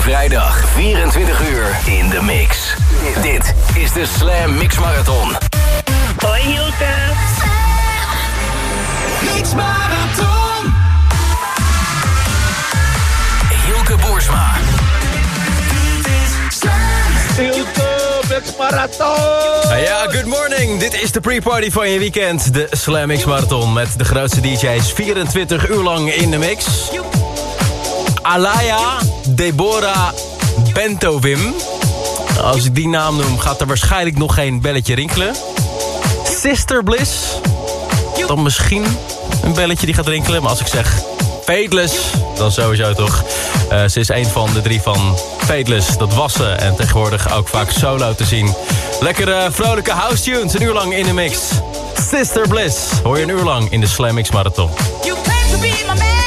Vrijdag 24 uur in de mix. Dit, is de Slam Mix Marathon. Hoi Hilke. Mix Marathon. Hilke Boersma. Dit is Slam. Mix Marathon. Ah ja, good morning. Dit is de pre-party van je weekend. De Slam Mix Marathon met de grootste DJ's 24 uur lang in de mix. Alaya Deborah Bentowim. Als ik die naam noem, gaat er waarschijnlijk nog geen belletje rinkelen. Sister Bliss. Dan misschien een belletje die gaat rinkelen. Maar als ik zeg Fateless, dan sowieso toch. Eh, ze is een van de drie van Fateless. Dat was ze. En tegenwoordig ook vaak solo te zien. Lekkere eh, vrolijke house tunes. Een uur lang in de mix. Sister Bliss. Hoor je een uur lang in de Slam Marathon. You claim to be my man.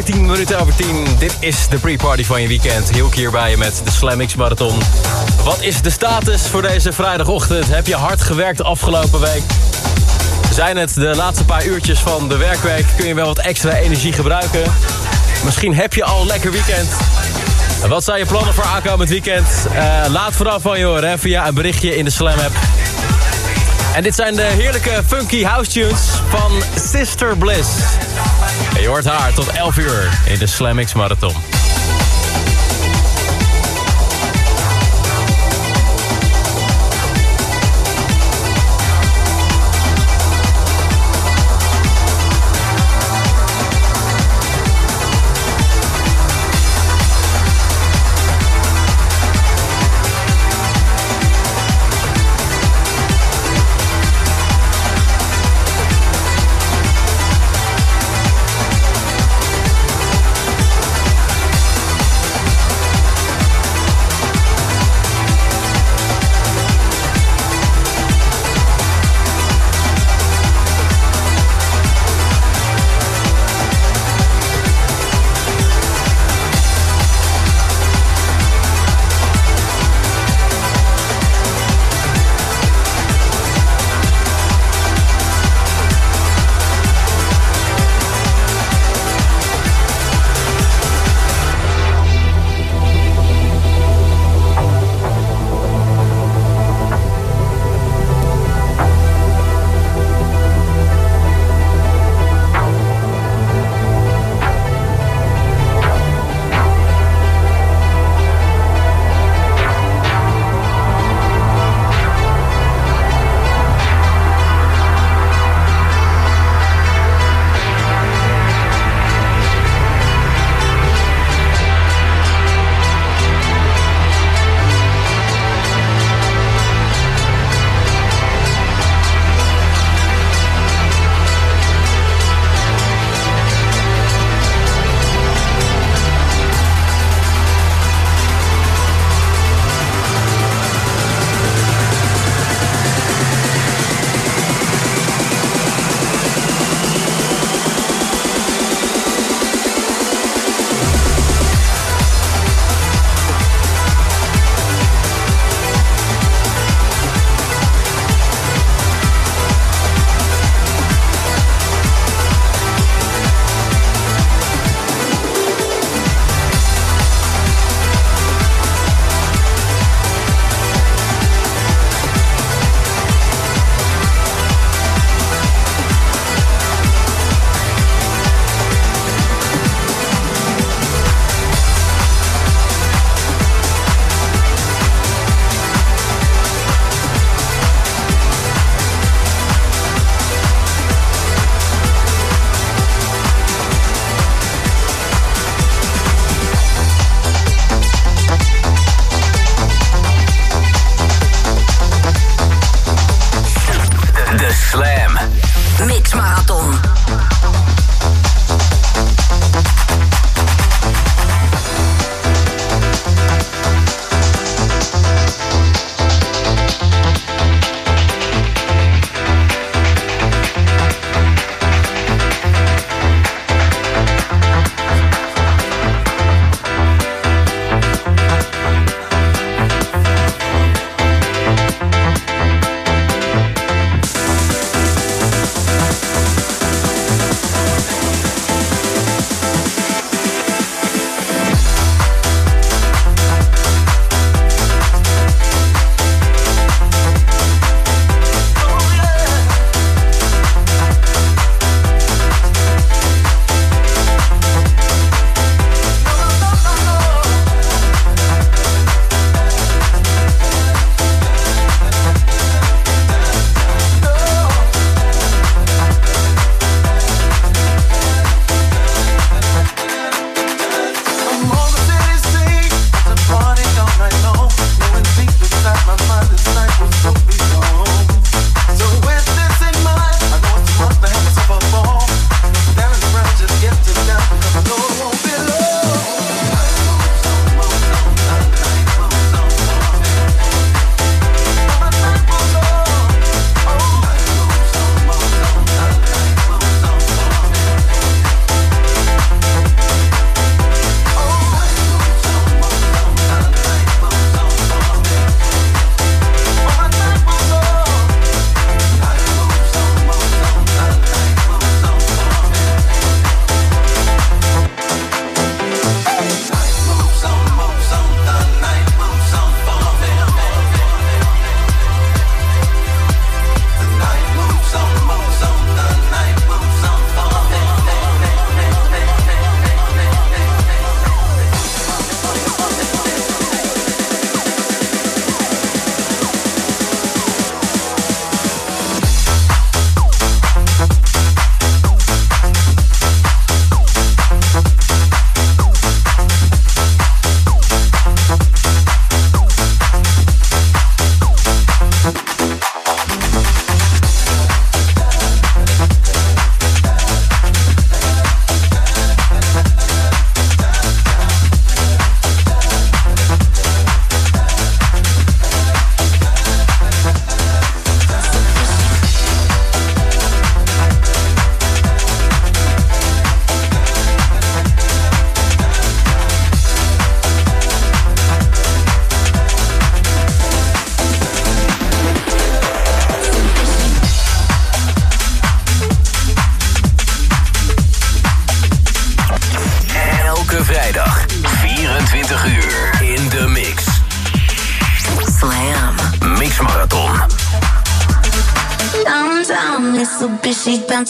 Goedemorgen, het is 14 minuten over 10. Dit is de pre-party van je weekend. Hielk hier bij je met de Slam X Marathon. Wat is de status voor deze vrijdagochtend? Heb je hard gewerkt de afgelopen week? Zijn het de laatste paar uurtjes van de werkweek? Kun je wel wat extra energie gebruiken? Misschien heb je al een lekker weekend. Wat zijn je plannen voor aankomend weekend? Eh, laat vooral van je horen via een berichtje in de Slam app. En dit zijn de heerlijke funky house tunes van Sister Bliss. En je hoort haar tot 11 uur in de Slam Marathon.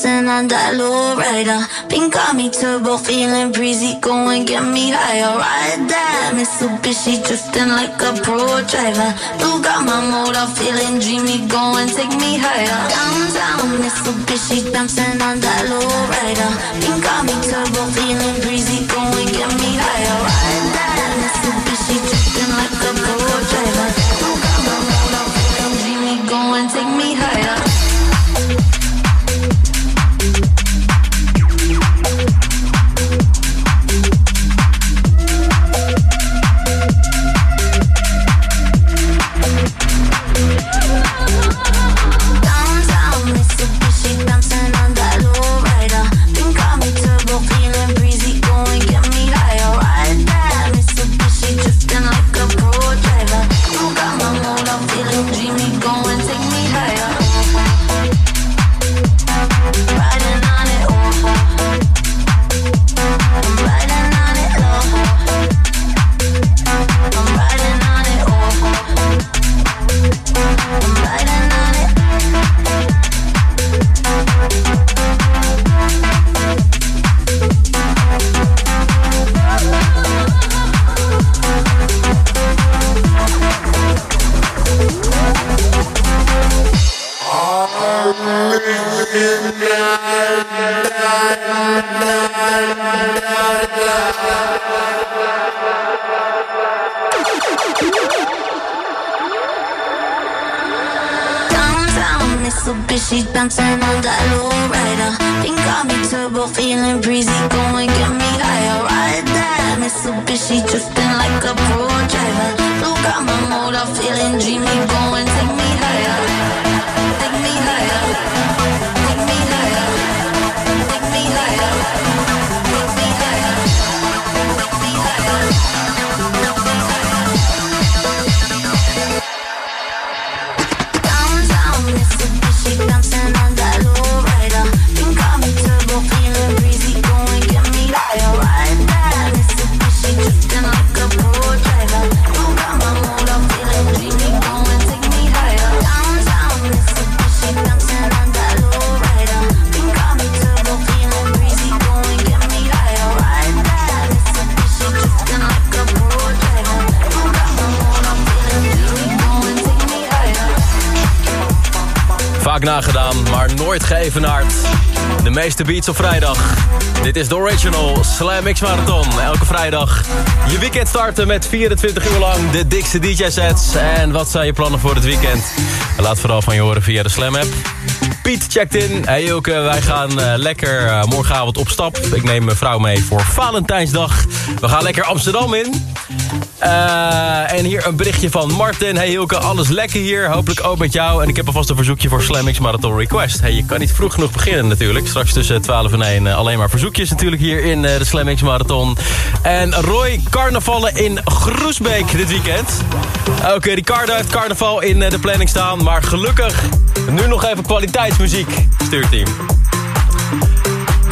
She on that low rider. Pink got me turbo, feeling breezy, go and get me higher. Ride that Mitsubishi, drifting like a pro driver. Blue got my motor, feeling dreamy, go and take me higher. Downtown Mitsubishi, bouncing on that low rider. Pink got me turbo, feeling breezy, geëvenaard. De meeste beats op vrijdag. Dit is de original Slam X Marathon. Elke vrijdag je weekend starten met 24 uur lang de dikste DJ-sets. En wat zijn je plannen voor het weekend? Laat vooral van je horen via de Slam app. Piet checkt in. Hey Ilke, wij gaan eh, lekker eh, morgenavond op stap. Ik neem mijn vrouw mee voor Valentijnsdag. We gaan lekker Amsterdam in. Eh, en hier een berichtje van Martin. Hey Hilke, alles lekker hier. Hopelijk ook met jou. En ik heb alvast een verzoekje voor Slam X Marathon Request. Hey, je kan niet vroeg genoeg beginnen natuurlijk. Straks tussen 12 en 1 eh, alleen maar verzoekjes natuurlijk hier in eh, de Slam X Marathon. En Roy, carnavallen in Groesbeek dit weekend. Oké, Ricardo heeft carnaval in de planning staan. Maar gelukkig nu nog even kwaliteitsmuziek, stuurteam.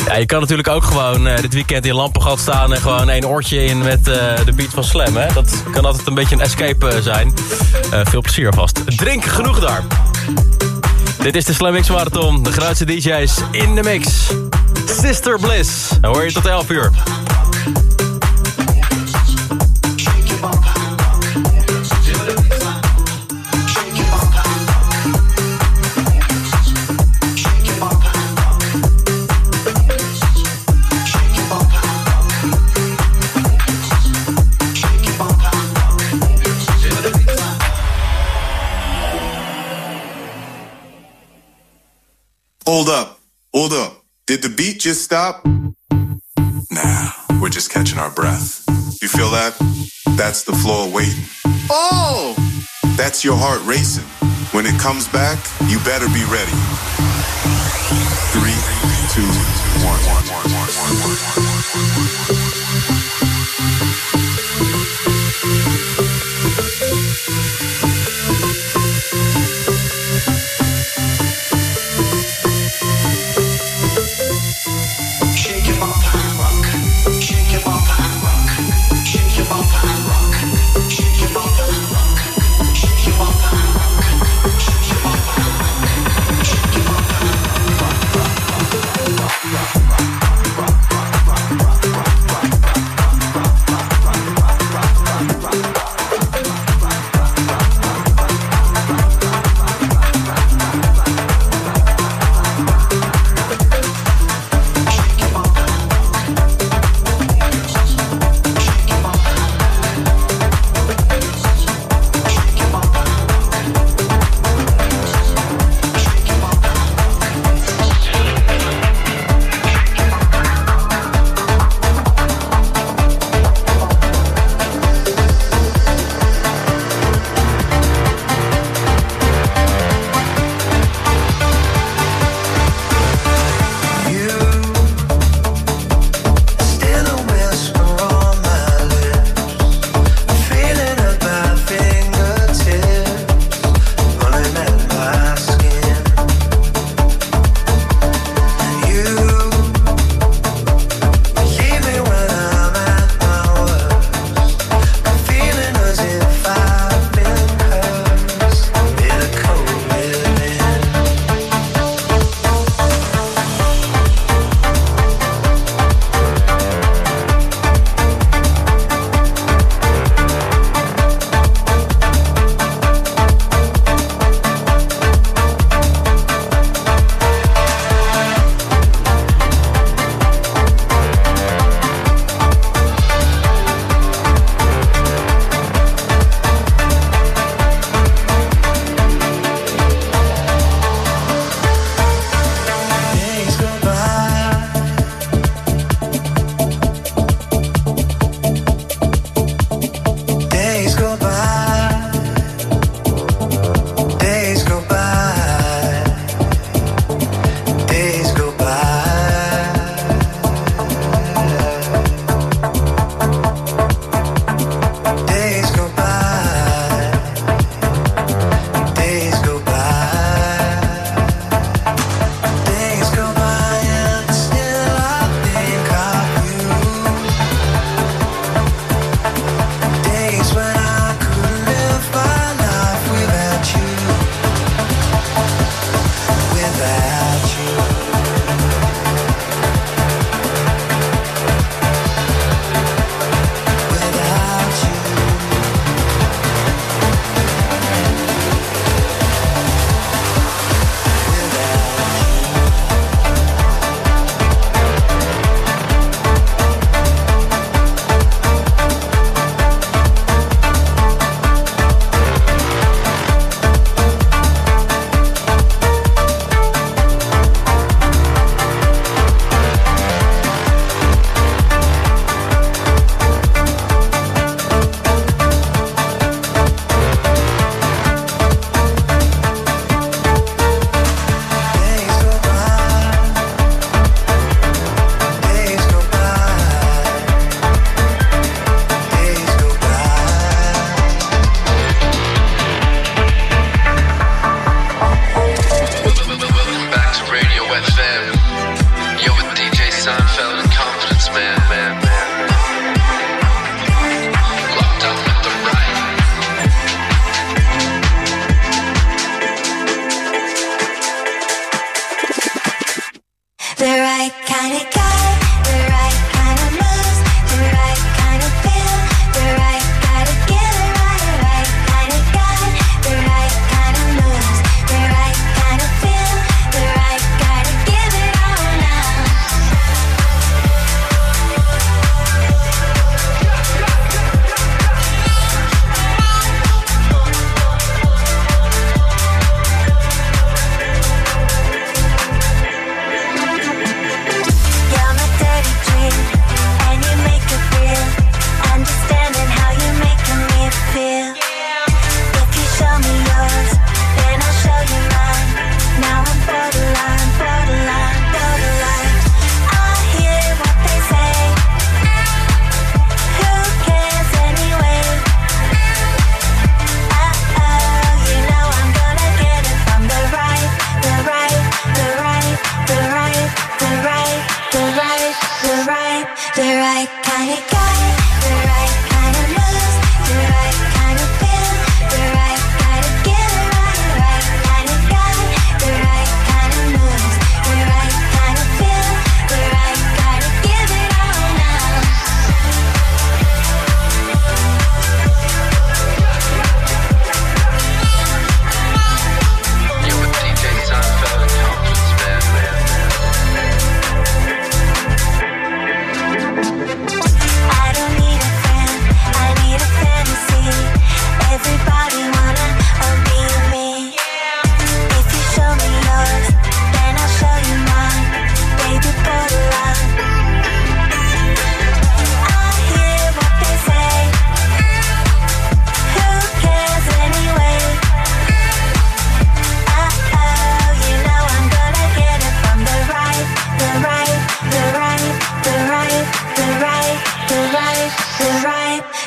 Ja, je kan natuurlijk ook gewoon eh, dit weekend in Lampengat staan... en gewoon één oortje in met eh, de beat van Slam. Hè? Dat kan altijd een beetje een escape eh, zijn. Veel plezier vast. Drink genoeg daar. Dit is de Slam X Marathon. De grootste DJ's in de mix. Sister Bliss. Dan hoor je tot 11 uur. Hold up. Hold up. Did the beat just stop? Nah, we're just catching our breath. You feel that? That's the floor waiting. Oh! That's your heart racing. When it comes back, you better be ready. Three, two, one. Shake your bump and rock.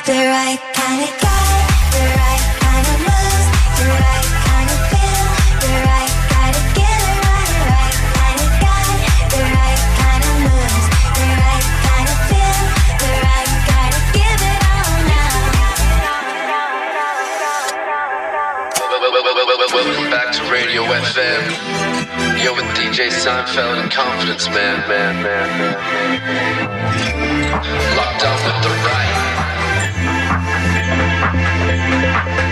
the right kind of guy, the right kind of moves, the right kind of feel, the right kind of the right kind of guy, the right kind of moves, the right kind of feel, the right kind of give it all now. Welcome back to Radio FM. With DJ Seinfeld Confidence Man, man, man, man. man. Locked up with the right. Thank you.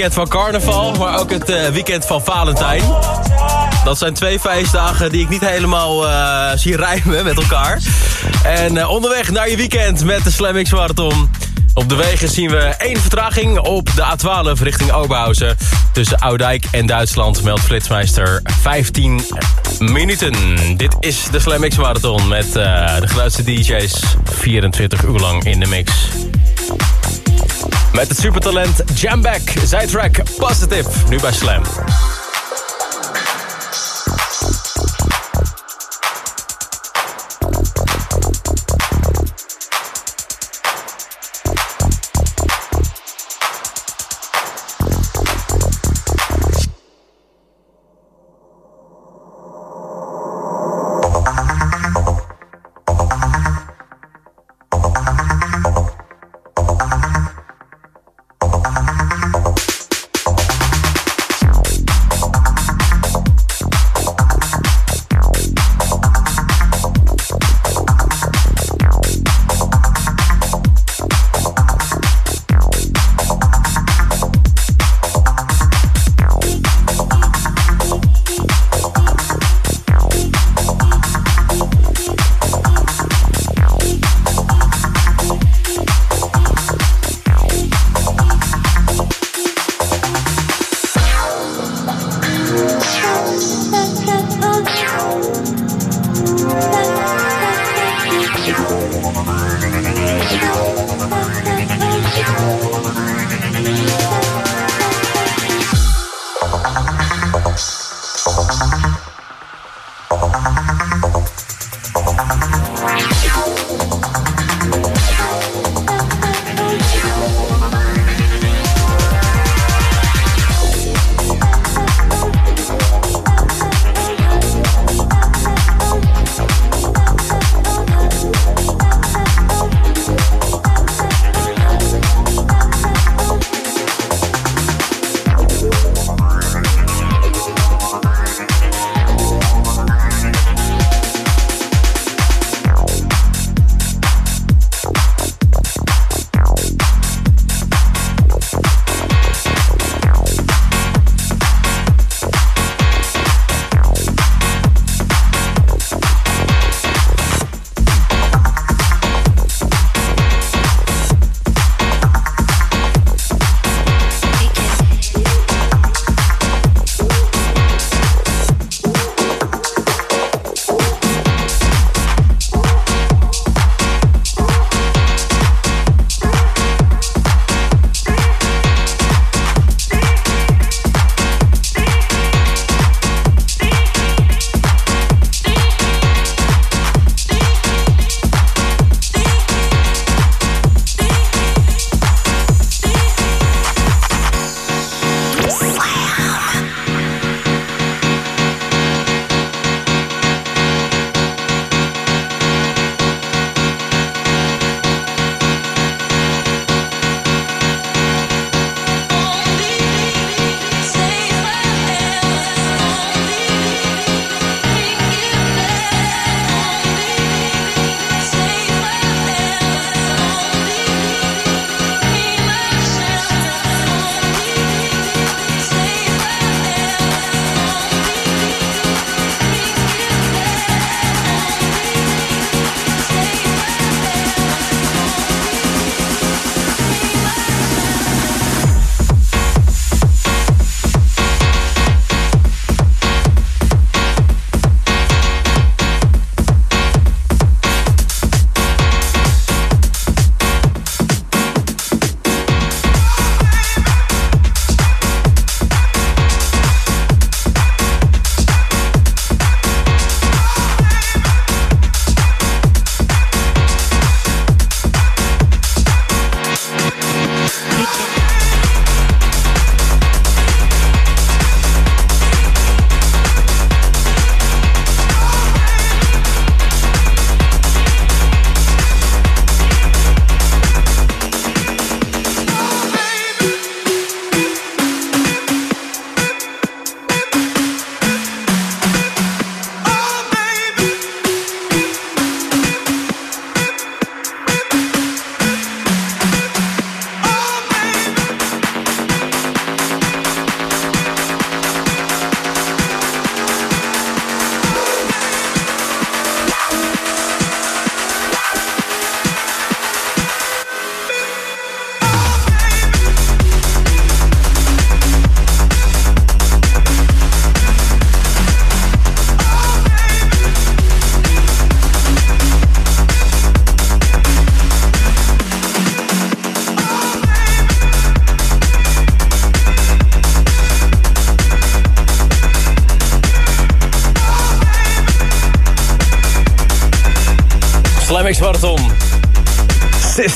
Weekend van carnaval, maar ook het eh, weekend van Valentijn. Dat zijn twee feestdagen die ik niet helemaal eh, zie rijmen met elkaar. En eh, onderweg naar je weekend met de Slam X Marathon. Op de wegen zien we één vertraging op de A12 richting Oberhausen. Tussen Oudijk en Duitsland meldt Flitsmeister 15 minuten. Dit is de Slam X Marathon met de grootste DJ's 24 uur lang in de mix. Met het supertalent Jamback, zij track Positive, nu bij Slam.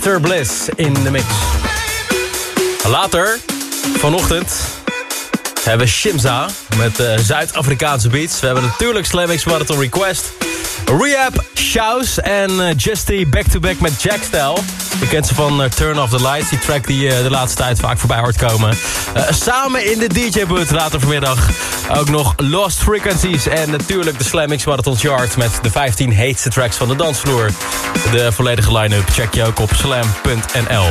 Sister Bliss in de mix. Later, vanochtend, hebben we Shimza met eh, Zuid-Afrikaanse beats. We hebben natuurlijk Slam Marathon Request. Rehab, Shouse en eh, Justy back-to-back met Jack Style. Je kent ze van eh, Turn Off The Lights, die track die je de laatste tijd vaak voorbij hoort komen. Eh, samen in de DJ-boot later vanmiddag ook nog Lost Frequencies... en natuurlijk de Slam Mix Marathon Chart met de 15 heetste tracks van de dansvloer. De volledige line-up check je ook op slam.nl.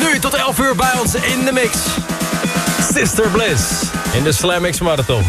Nu tot 11 uur bij ons in de mix. Sister Bliss in de Slam Mix Marathon.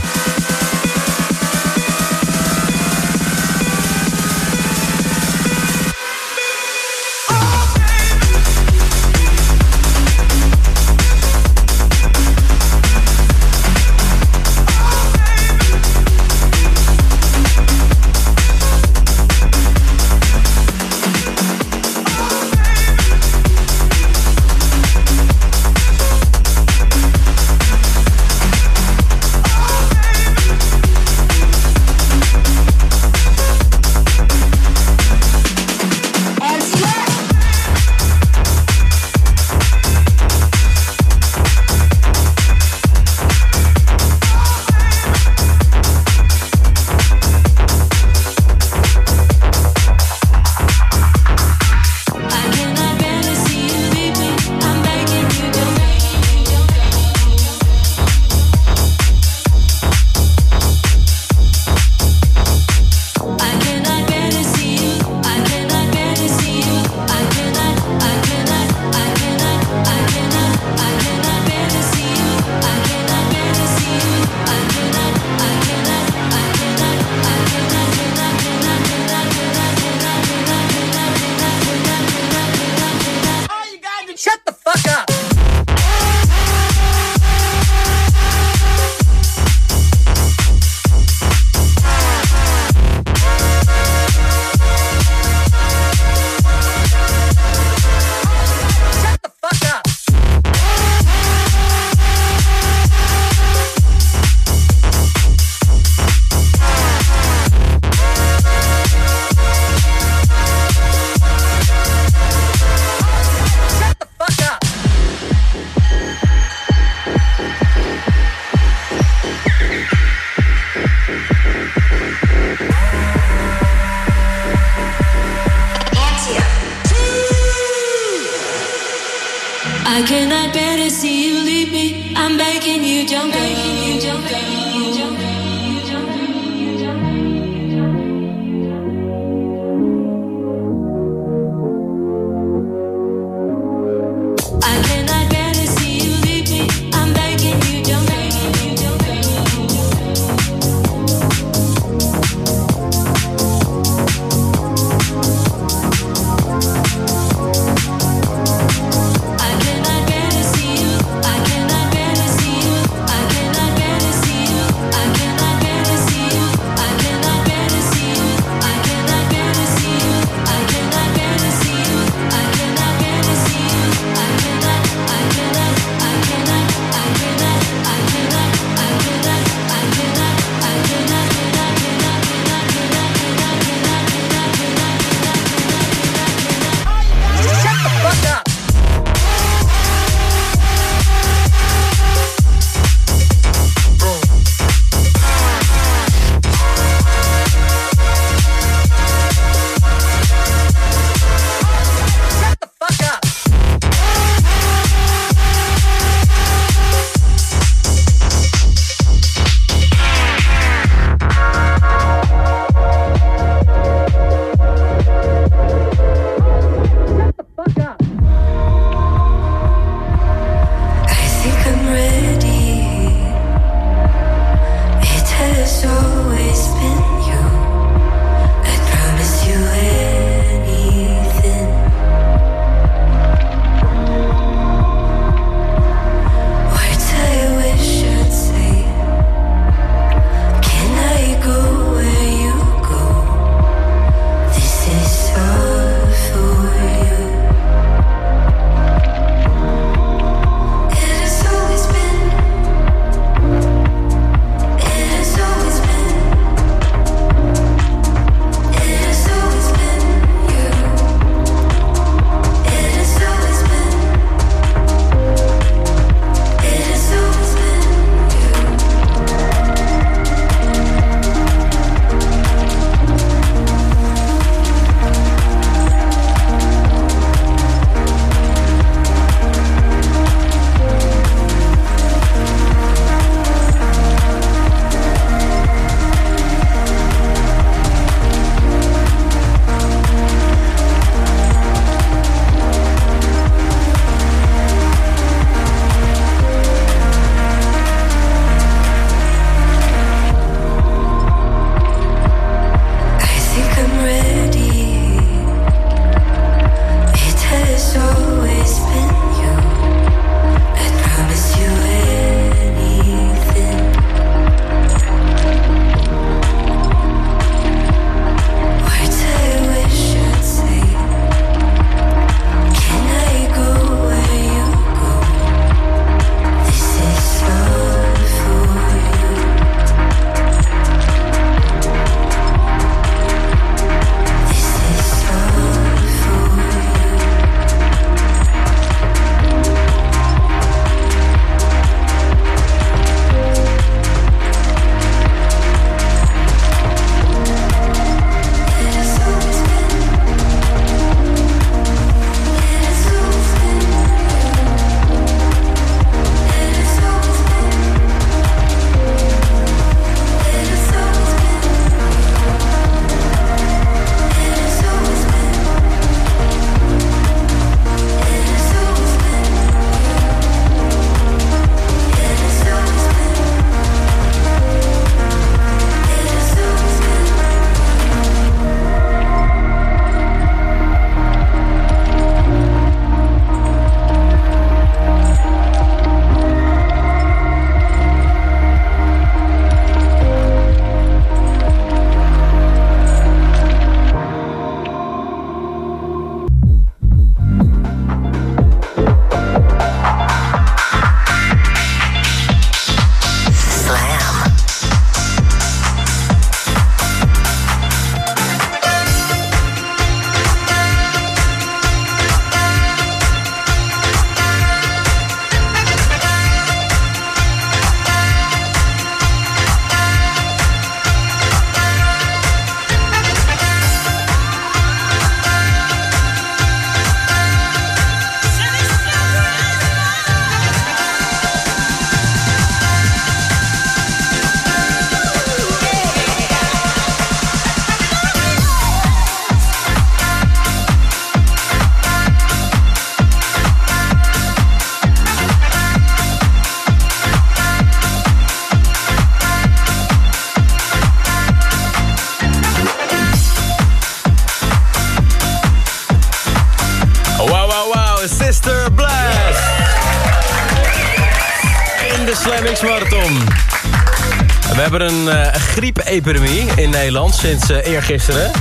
Griepepidemie in Nederland sinds eh, eergisteren.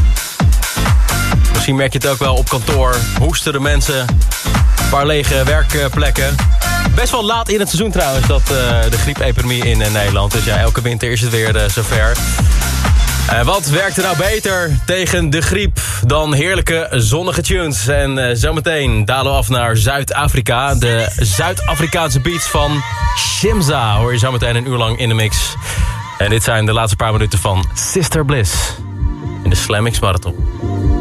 Misschien merk je het ook wel op kantoor. Hoesten de mensen. Een paar lege werkplekken. Best wel laat in het seizoen trouwens, dat, eh, de griepepidemie in eh, Nederland. Dus ja, elke winter is het weer zover. Wat werkt er nou beter tegen de griep dan heerlijke zonnige tunes? En zometeen dalen we af naar Zuid-Afrika. De Zuid-Afrikaanse beats van Shimza hoor je zometeen een uur lang in de mix. En dit zijn de laatste paar minuten van Sister Bliss in de Slam Marathon.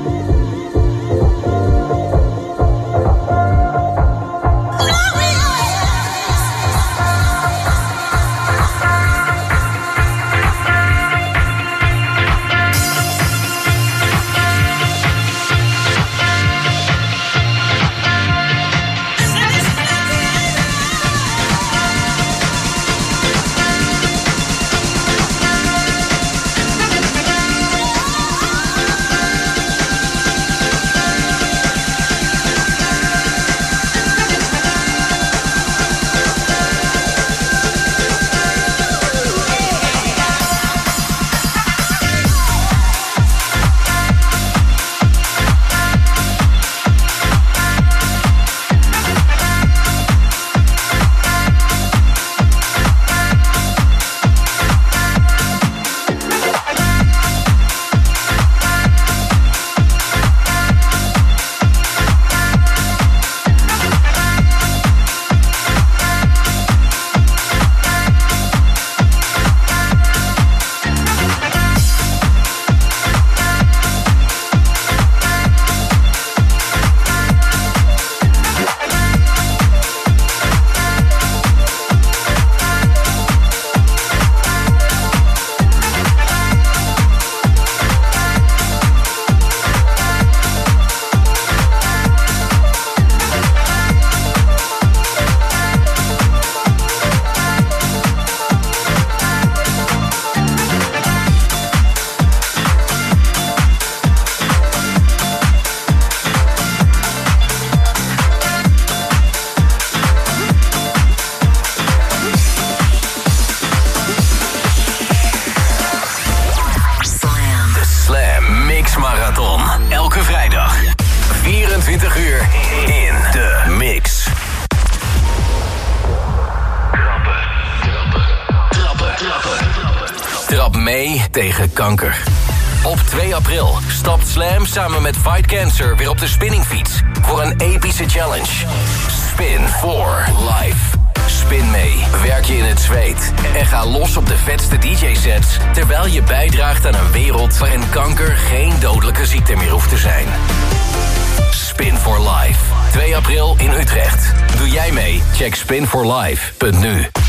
Check spinforlife.nu.